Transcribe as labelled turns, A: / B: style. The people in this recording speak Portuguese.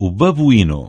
A: o babuíno.